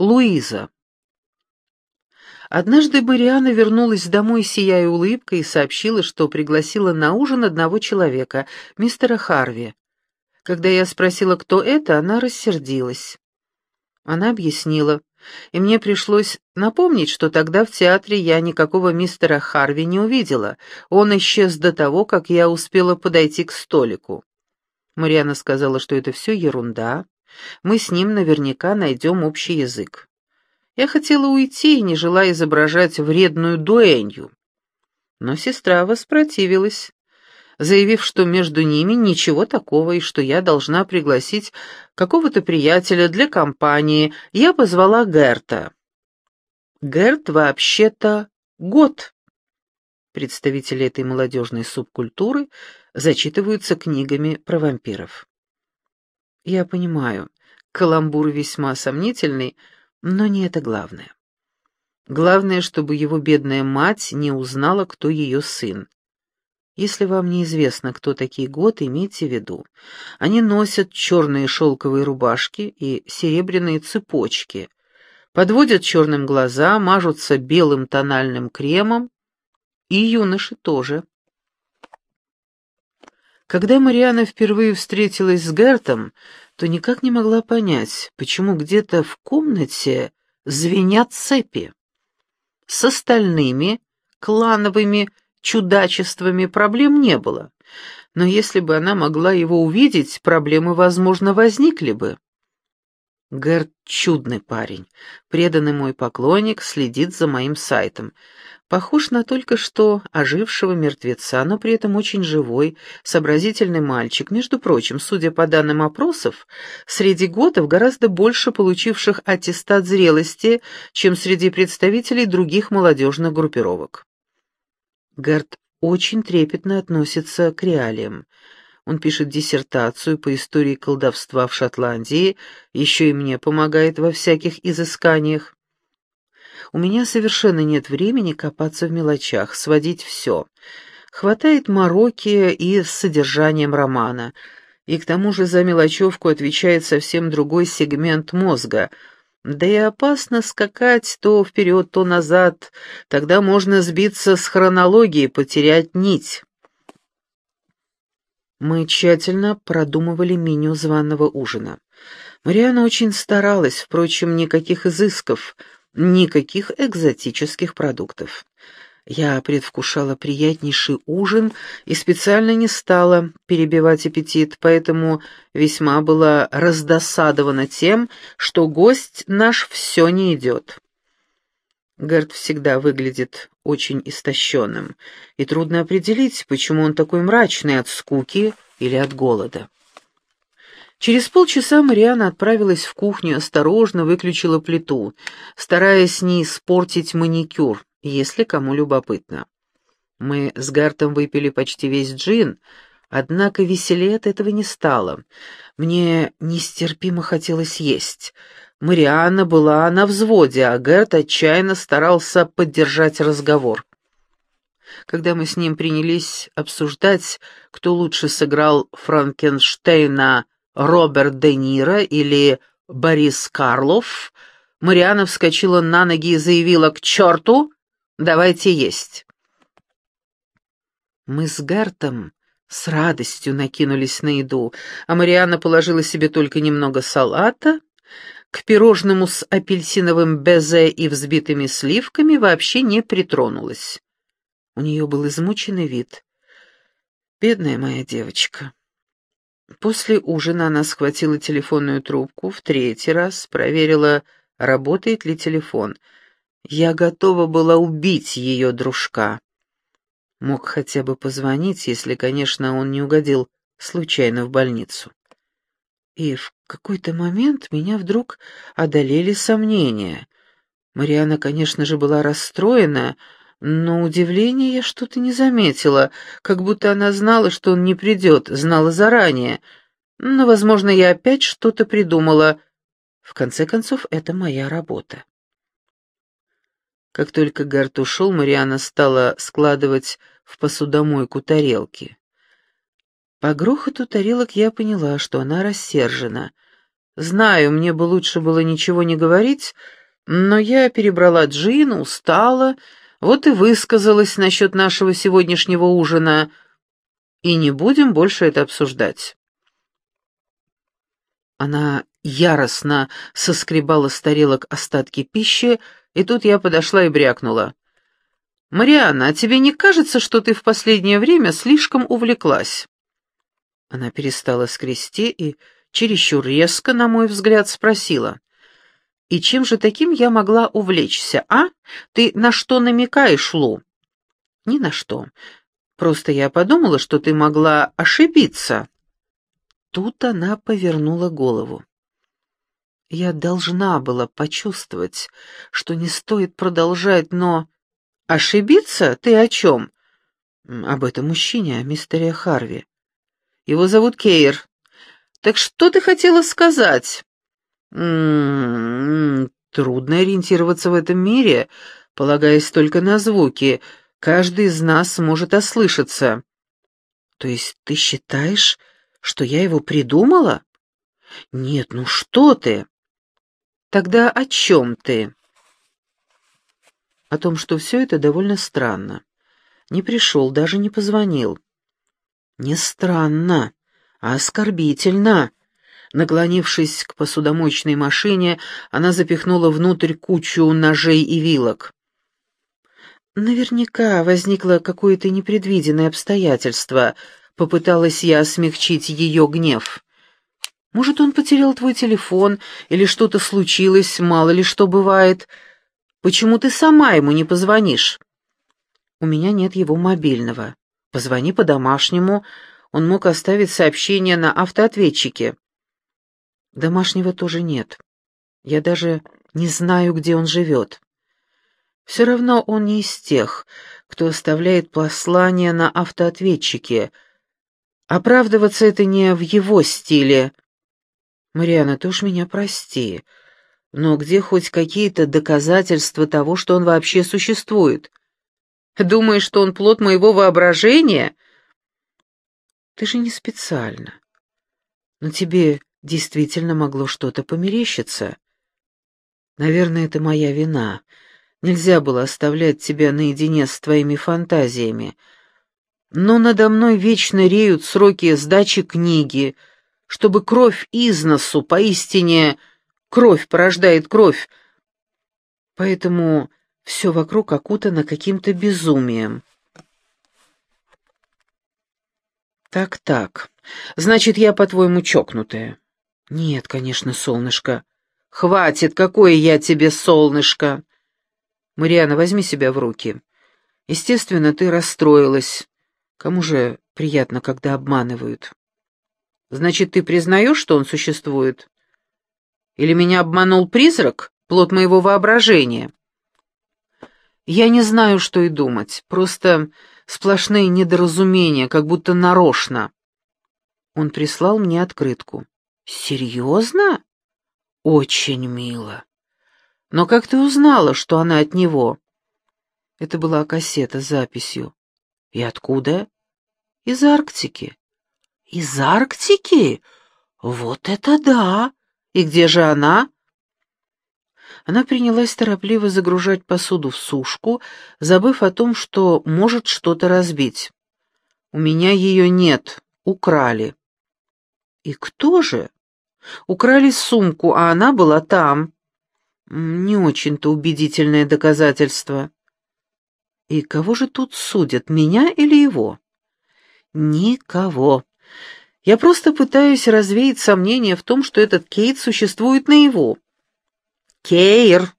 Луиза. Однажды Мариана вернулась домой, сияя улыбкой, и сообщила, что пригласила на ужин одного человека, мистера Харви. Когда я спросила, кто это, она рассердилась. Она объяснила, и мне пришлось напомнить, что тогда в театре я никакого мистера Харви не увидела. Он исчез до того, как я успела подойти к столику. Мариана сказала, что это все ерунда, мы с ним наверняка найдем общий язык. Я хотела уйти, не желая изображать вредную дуэнью. Но сестра воспротивилась, заявив, что между ними ничего такого и что я должна пригласить какого-то приятеля для компании. Я позвала Герта. Герт вообще-то год. Представители этой молодежной субкультуры зачитываются книгами про вампиров. Я понимаю, каламбур весьма сомнительный, но не это главное. Главное, чтобы его бедная мать не узнала, кто ее сын. Если вам неизвестно, кто такие год, имейте в виду. Они носят черные шелковые рубашки и серебряные цепочки, подводят черным глаза, мажутся белым тональным кремом, и юноши тоже. Когда Мариана впервые встретилась с Гертом, то никак не могла понять, почему где-то в комнате звенят цепи. С остальными клановыми чудачествами проблем не было, но если бы она могла его увидеть, проблемы, возможно, возникли бы. Герт — чудный парень, преданный мой поклонник, следит за моим сайтом. Похож на только что ожившего мертвеца, но при этом очень живой, сообразительный мальчик. Между прочим, судя по данным опросов, среди готов гораздо больше получивших аттестат зрелости, чем среди представителей других молодежных группировок. Герт очень трепетно относится к реалиям. Он пишет диссертацию по истории колдовства в Шотландии, еще и мне помогает во всяких изысканиях. У меня совершенно нет времени копаться в мелочах, сводить все. Хватает мороки и с содержанием романа. И к тому же за мелочевку отвечает совсем другой сегмент мозга. Да и опасно скакать то вперед, то назад. Тогда можно сбиться с хронологией, потерять нить. Мы тщательно продумывали меню званого ужина. Мариана очень старалась, впрочем, никаких изысков, никаких экзотических продуктов. Я предвкушала приятнейший ужин и специально не стала перебивать аппетит, поэтому весьма была раздосадована тем, что гость наш все не идет. Герт всегда выглядит очень истощенным, и трудно определить, почему он такой мрачный от скуки или от голода. Через полчаса Мариана отправилась в кухню, осторожно выключила плиту, стараясь не испортить маникюр, если кому любопытно. Мы с Гартом выпили почти весь джин, однако веселее от этого не стало. Мне нестерпимо хотелось есть — Марианна была на взводе, а Герт отчаянно старался поддержать разговор. Когда мы с ним принялись обсуждать, кто лучше сыграл Франкенштейна, Роберт Де Ниро или Борис Карлов, Марианна вскочила на ноги и заявила «К черту! Давайте есть!» Мы с Гертом с радостью накинулись на еду, а Марианна положила себе только немного салата к пирожному с апельсиновым безе и взбитыми сливками вообще не притронулась. У нее был измученный вид. Бедная моя девочка. После ужина она схватила телефонную трубку, в третий раз проверила, работает ли телефон. Я готова была убить ее дружка. Мог хотя бы позвонить, если, конечно, он не угодил случайно в больницу. И в какой-то момент меня вдруг одолели сомнения. Мариана, конечно же, была расстроена, но удивления я что-то не заметила, как будто она знала, что он не придет, знала заранее. Но, возможно, я опять что-то придумала. В конце концов, это моя работа. Как только Гарт ушел, Мариана стала складывать в посудомойку тарелки. По грохоту тарелок я поняла, что она рассержена. Знаю, мне бы лучше было ничего не говорить, но я перебрала джин, устала, вот и высказалась насчет нашего сегодняшнего ужина, и не будем больше это обсуждать. Она яростно соскребала с тарелок остатки пищи, и тут я подошла и брякнула. «Марианна, а тебе не кажется, что ты в последнее время слишком увлеклась?» Она перестала скрести и чересчур резко, на мой взгляд, спросила. «И чем же таким я могла увлечься, а? Ты на что намекаешь, Лу?» «Ни на что. Просто я подумала, что ты могла ошибиться». Тут она повернула голову. Я должна была почувствовать, что не стоит продолжать, но... «Ошибиться? Ты о чем?» «Об этом мужчине, о мистере Харви. Его зовут Кейр. Так что ты хотела сказать?» М -м -м, «Трудно ориентироваться в этом мире, полагаясь только на звуки. Каждый из нас может ослышаться». «То есть ты считаешь, что я его придумала?» «Нет, ну что ты!» «Тогда о чем ты?» «О том, что все это довольно странно. Не пришел, даже не позвонил». «Не странно, а оскорбительно». Наклонившись к посудомоечной машине, она запихнула внутрь кучу ножей и вилок. «Наверняка возникло какое-то непредвиденное обстоятельство», — попыталась я смягчить ее гнев. Может, он потерял твой телефон, или что-то случилось, мало ли что бывает. Почему ты сама ему не позвонишь? У меня нет его мобильного. Позвони по домашнему. Он мог оставить сообщение на автоответчике. Домашнего тоже нет. Я даже не знаю, где он живет. Все равно он не из тех, кто оставляет послание на автоответчике. Оправдываться это не в его стиле. «Мариана, ты уж меня прости, но где хоть какие-то доказательства того, что он вообще существует? Думаешь, что он плод моего воображения?» «Ты же не специально. Но тебе действительно могло что-то померещиться. Наверное, это моя вина. Нельзя было оставлять тебя наедине с твоими фантазиями. Но надо мной вечно реют сроки сдачи книги — чтобы кровь из носу, поистине кровь порождает кровь. Поэтому все вокруг окутано каким-то безумием. Так-так, значит, я, по-твоему, чокнутая? Нет, конечно, солнышко. Хватит, какое я тебе солнышко. Мариана, возьми себя в руки. Естественно, ты расстроилась. Кому же приятно, когда обманывают? Значит, ты признаешь, что он существует? Или меня обманул призрак, плод моего воображения? Я не знаю, что и думать, просто сплошные недоразумения, как будто нарочно. Он прислал мне открытку. Серьезно? Очень мило. Но как ты узнала, что она от него? Это была кассета с записью. И откуда? Из Арктики. «Из Арктики? Вот это да! И где же она?» Она принялась торопливо загружать посуду в сушку, забыв о том, что может что-то разбить. «У меня ее нет. Украли». «И кто же?» «Украли сумку, а она была там». «Не очень-то убедительное доказательство». «И кого же тут судят, меня или его?» «Никого. Я просто пытаюсь развеять сомнения в том, что этот Кейт существует наяву. Кейр.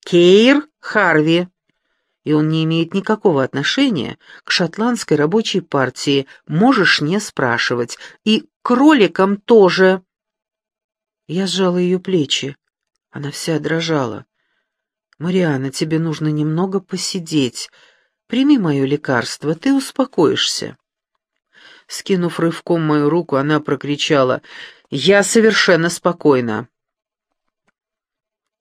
Кейр Харви. И он не имеет никакого отношения к шотландской рабочей партии, можешь не спрашивать. И к кроликам тоже. Я сжала ее плечи. Она вся дрожала. «Мариана, тебе нужно немного посидеть. Прими мое лекарство, ты успокоишься». Скинув рывком мою руку, она прокричала «Я совершенно спокойна».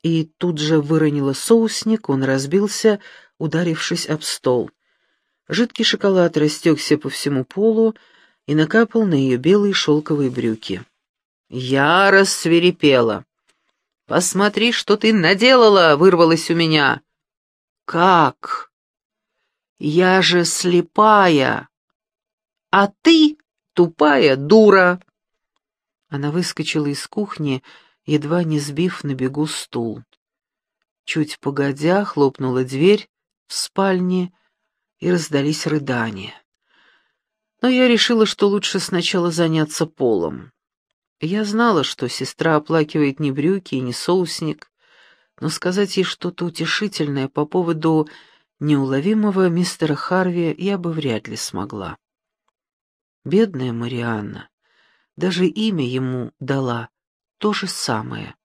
И тут же выронила соусник, он разбился, ударившись об стол. Жидкий шоколад растекся по всему полу и накапал на ее белые шелковые брюки. Я рассверепела. «Посмотри, что ты наделала!» — вырвалось у меня. «Как? Я же слепая, а ты тупая дура!» Она выскочила из кухни, едва не сбив на бегу стул. Чуть погодя, хлопнула дверь в спальне, и раздались рыдания. Но я решила, что лучше сначала заняться полом. Я знала, что сестра оплакивает не брюки и не соусник, но сказать ей что-то утешительное по поводу неуловимого мистера Харви я бы вряд ли смогла. Бедная Марианна, даже имя ему дала то же самое